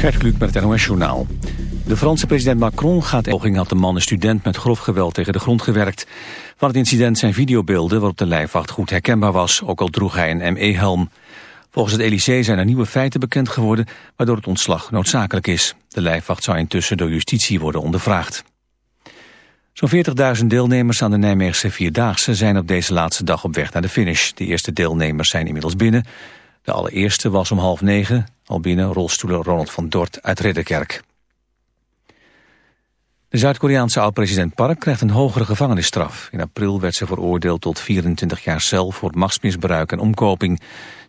Gert Kluk met het NOS Journaal. De Franse president Macron gaat poging had de man een student met grof geweld tegen de grond gewerkt. Van het incident zijn videobeelden waarop de lijfwacht goed herkenbaar was, ook al droeg hij een ME-helm. Volgens het Elysée zijn er nieuwe feiten bekend geworden waardoor het ontslag noodzakelijk is. De lijfwacht zou intussen door justitie worden ondervraagd. Zo'n 40.000 deelnemers aan de Nijmeegse Vierdaagse zijn op deze laatste dag op weg naar de finish. De eerste deelnemers zijn inmiddels binnen. De allereerste was om half negen, al binnen rolstoelen Ronald van Dort uit Ridderkerk. De Zuid-Koreaanse oud-president Park krijgt een hogere gevangenisstraf. In april werd ze veroordeeld tot 24 jaar cel voor machtsmisbruik en omkoping.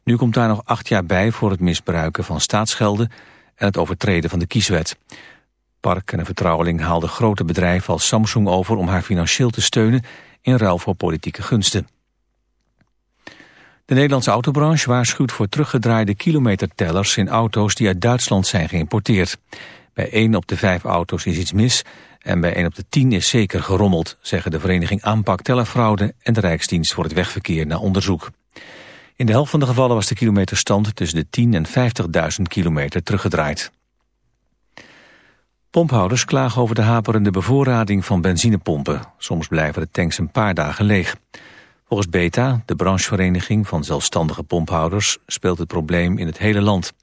Nu komt daar nog acht jaar bij voor het misbruiken van staatsgelden en het overtreden van de kieswet. Park en een vertrouweling haalden grote bedrijven als Samsung over om haar financieel te steunen in ruil voor politieke gunsten. De Nederlandse autobranche waarschuwt voor teruggedraaide kilometertellers in auto's die uit Duitsland zijn geïmporteerd. Bij 1 op de 5 auto's is iets mis en bij 1 op de 10 is zeker gerommeld, zeggen de vereniging Aanpak Tellerfraude en de Rijksdienst voor het Wegverkeer na onderzoek. In de helft van de gevallen was de kilometerstand tussen de 10 en 50.000 kilometer teruggedraaid. Pomphouders klagen over de haperende bevoorrading van benzinepompen. Soms blijven de tanks een paar dagen leeg. Volgens Beta, de branchevereniging van zelfstandige pomphouders, speelt het probleem in het hele land.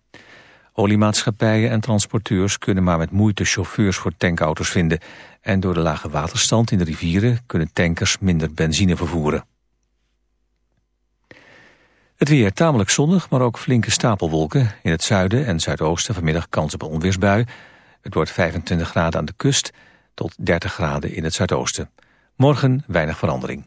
Oliemaatschappijen en transporteurs kunnen maar met moeite chauffeurs voor tankauto's vinden. En door de lage waterstand in de rivieren kunnen tankers minder benzine vervoeren. Het weer tamelijk zonnig, maar ook flinke stapelwolken. In het zuiden en zuidoosten vanmiddag kans op een onweersbui. Het wordt 25 graden aan de kust tot 30 graden in het zuidoosten. Morgen weinig verandering.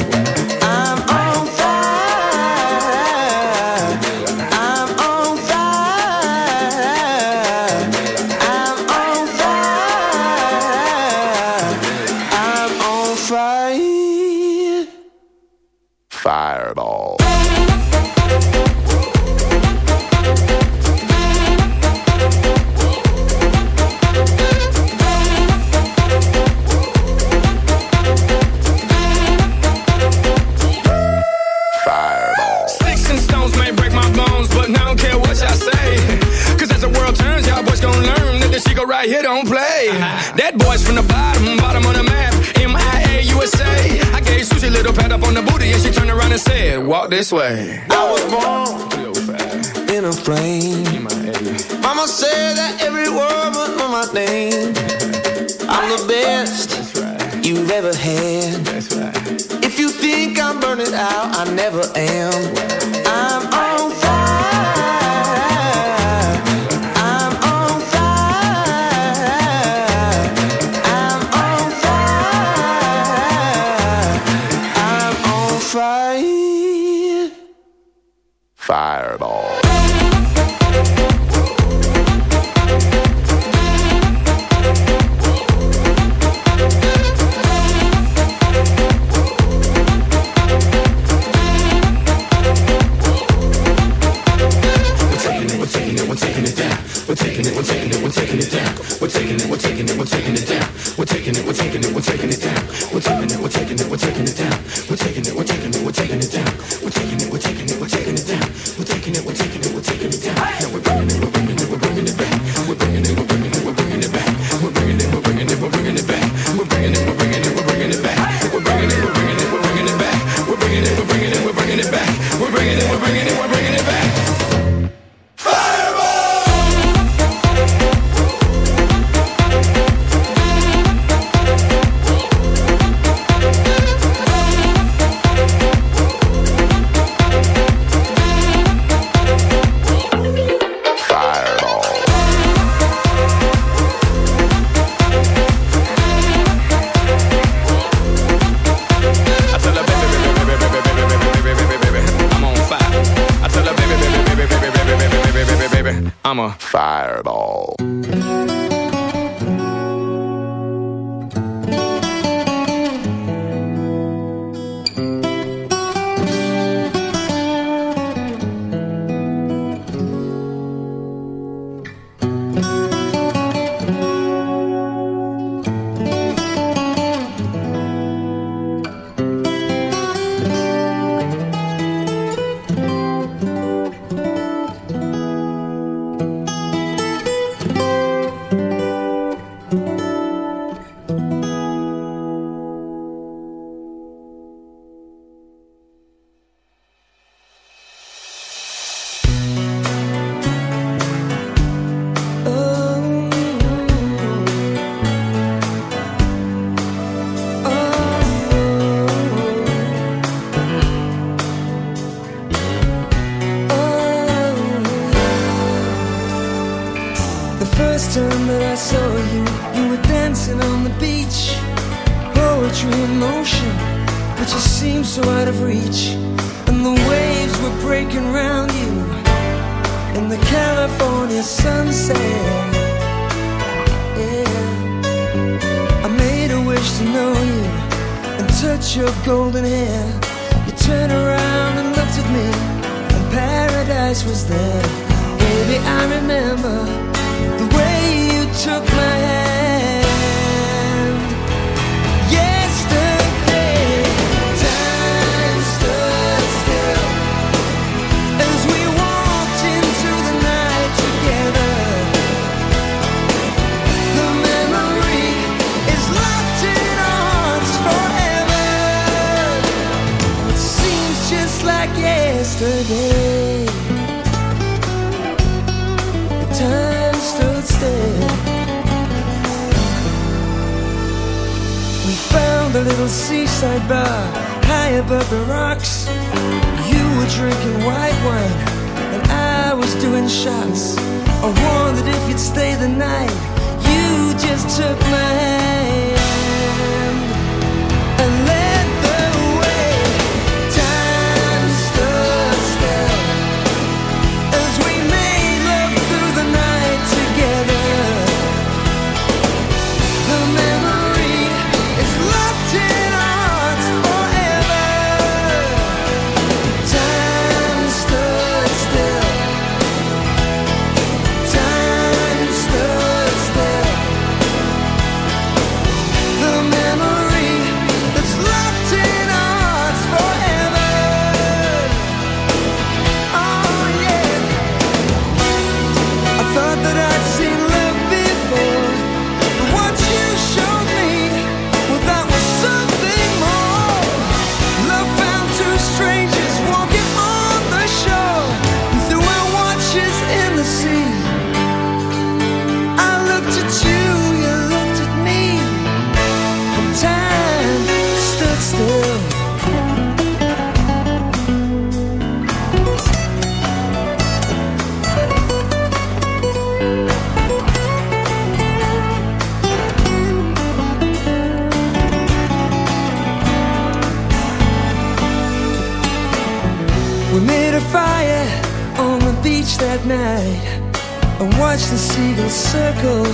Circle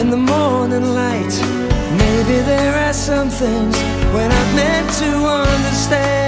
in the morning light. Maybe there are some things we're not meant to understand.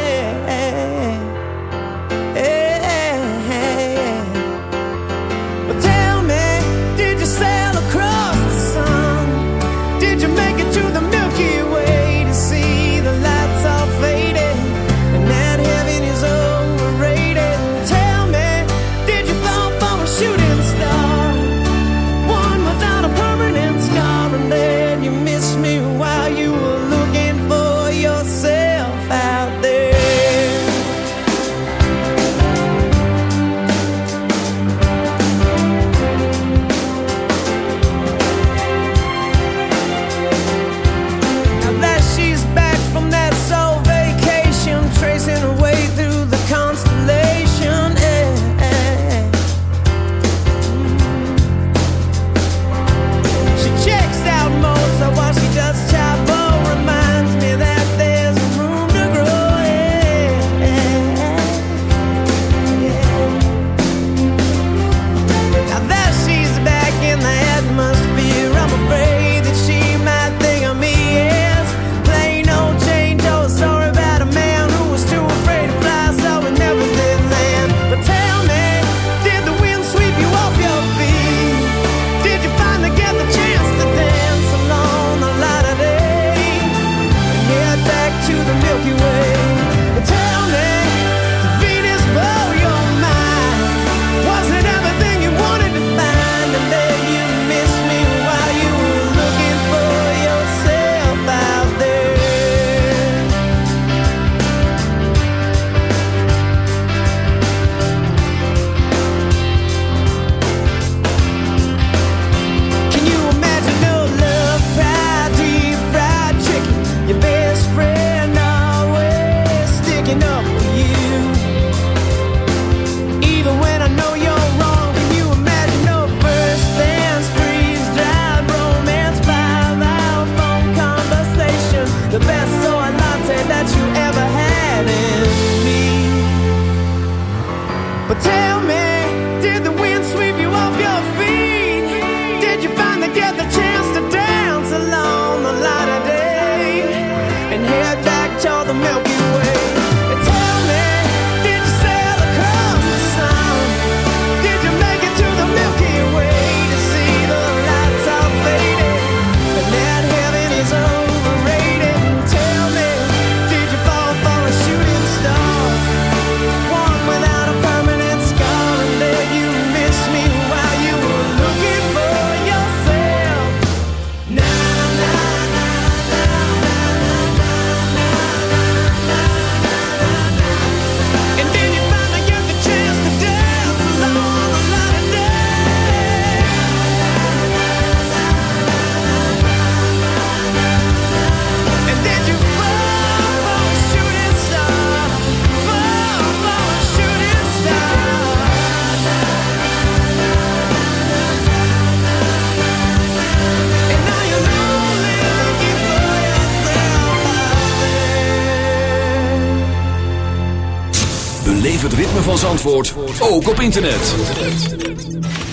beleef het ritme van Zandvoort ook op internet.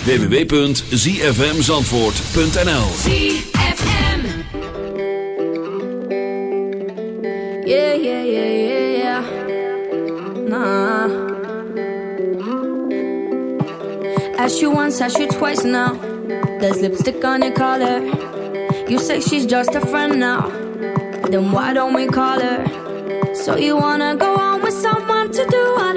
www.zfmzandvoort.nl ZFM. Yeah, yeah, yeah, yeah, yeah. Nah. As you once, as you twice now. There's lipstick on your collar. You say she's just a friend now. Then why don't we call her? So you wanna go on with someone to do what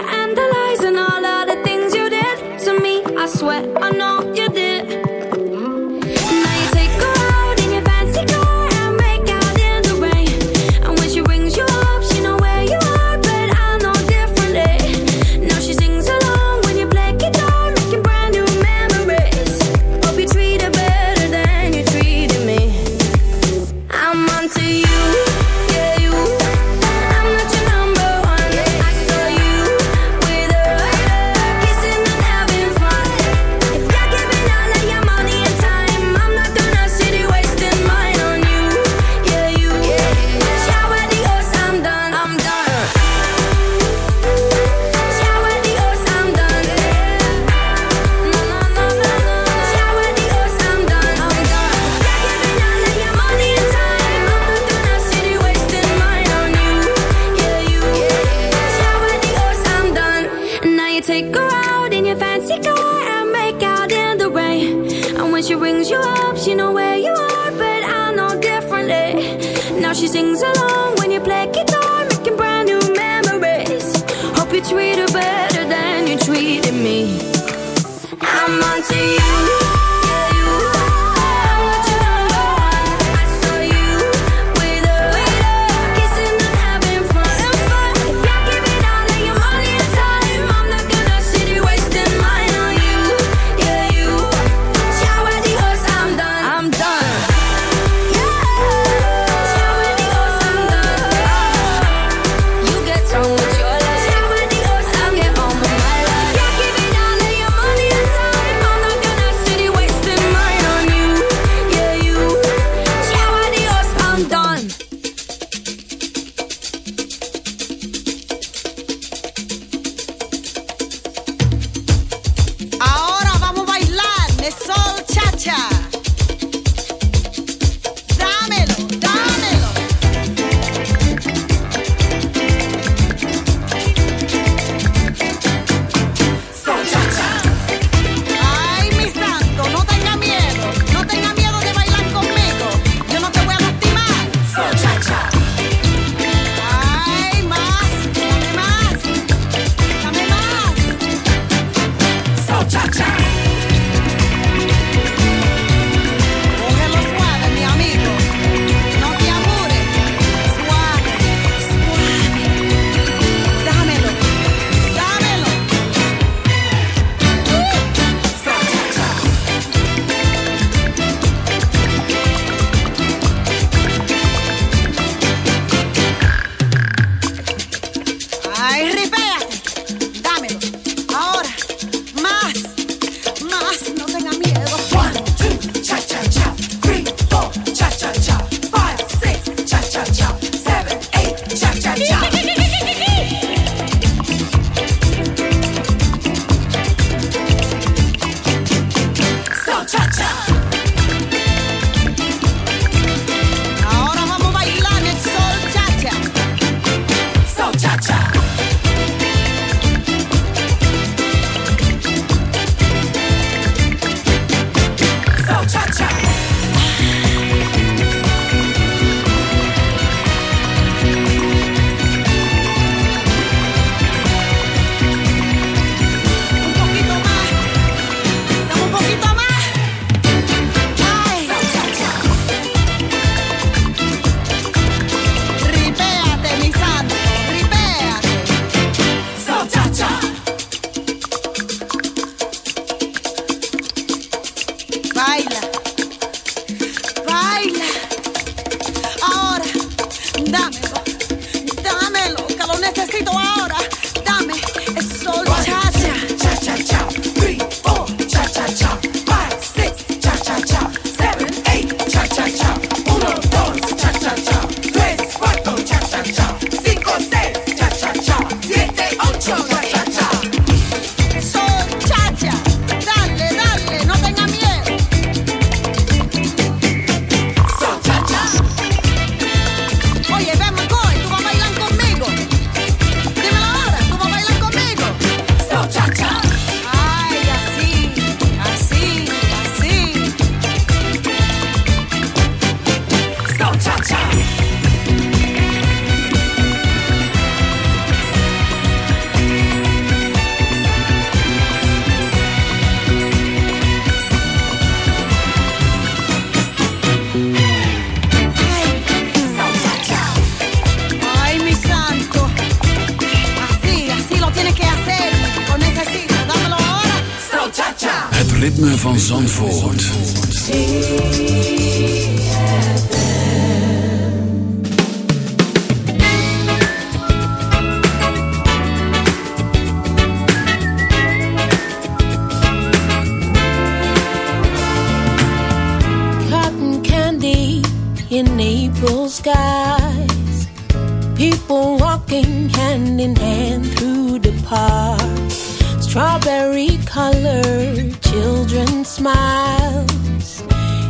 Smiles.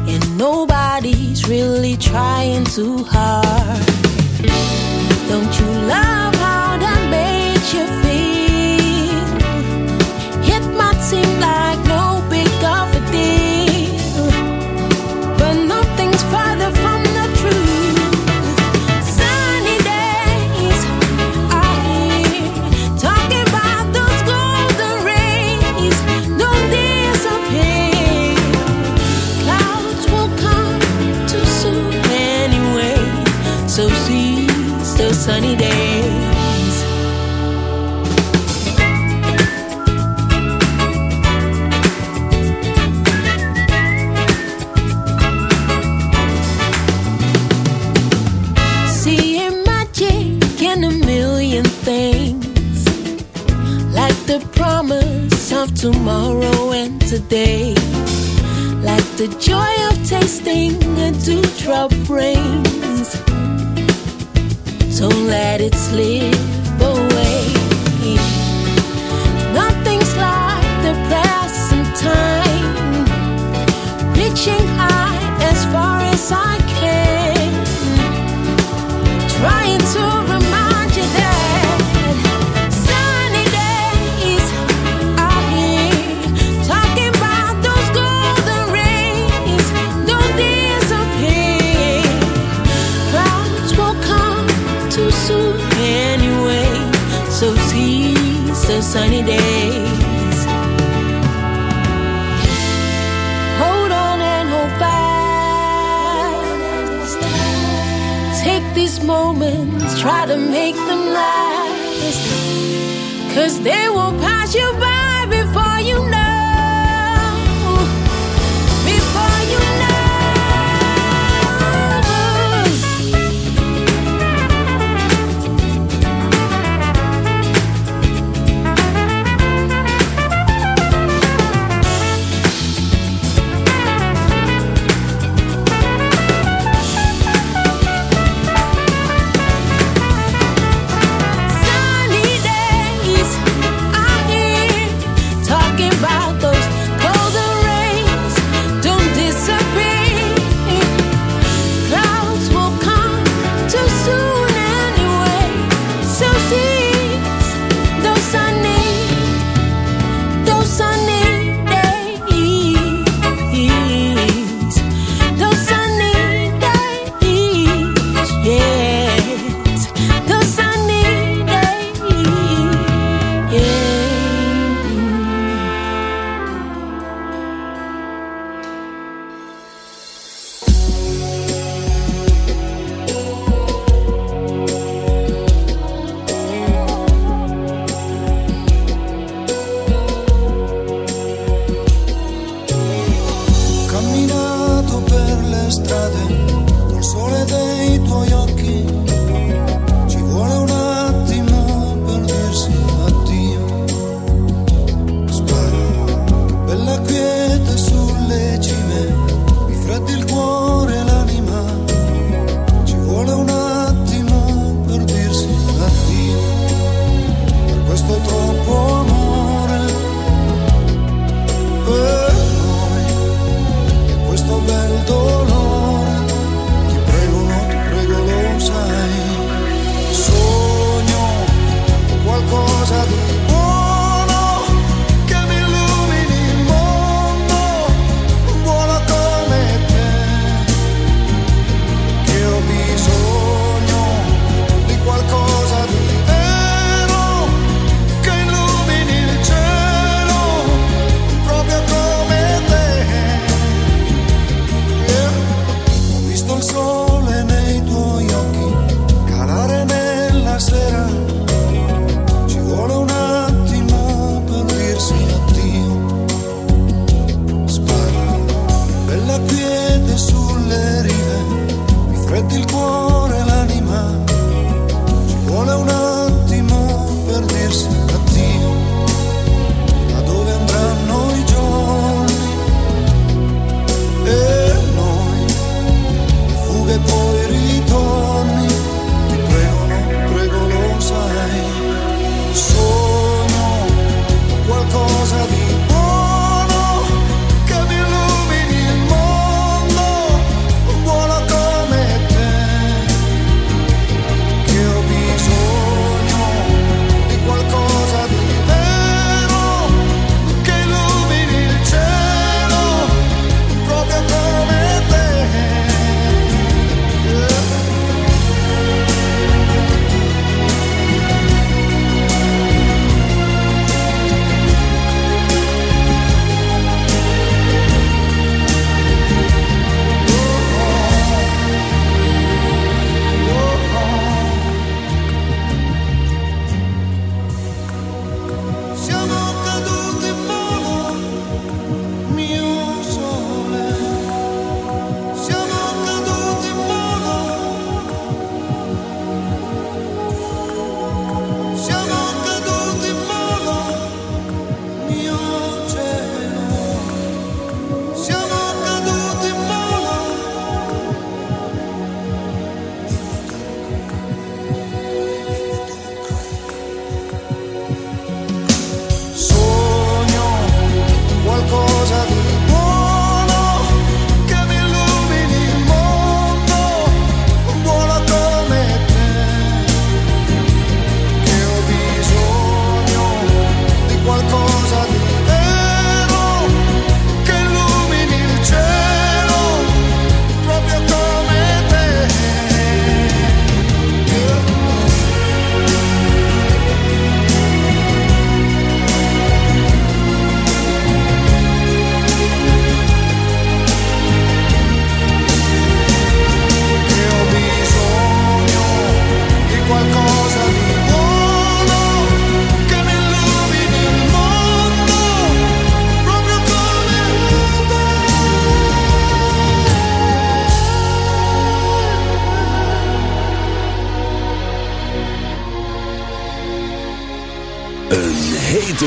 And nobody's really trying too hard. Don't you love how that makes you feel? Today, like the joy of tasting a dewdrop brings. Don't let it slip away. Nothing's like the present time, reaching high as far as I sunny days. Hold on and hold fast. Take these moments, try to make them last. Cause they will pass you by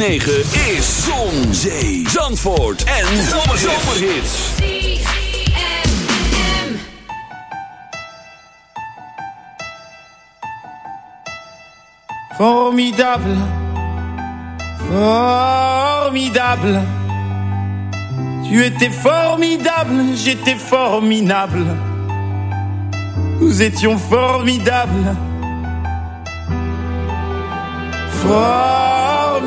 Is Zon, Zee, Zandvoort en Zomerhits. Formidable, formidable. Tu étais formidable, j'étais formidable. Nous étions formidables. Formidable.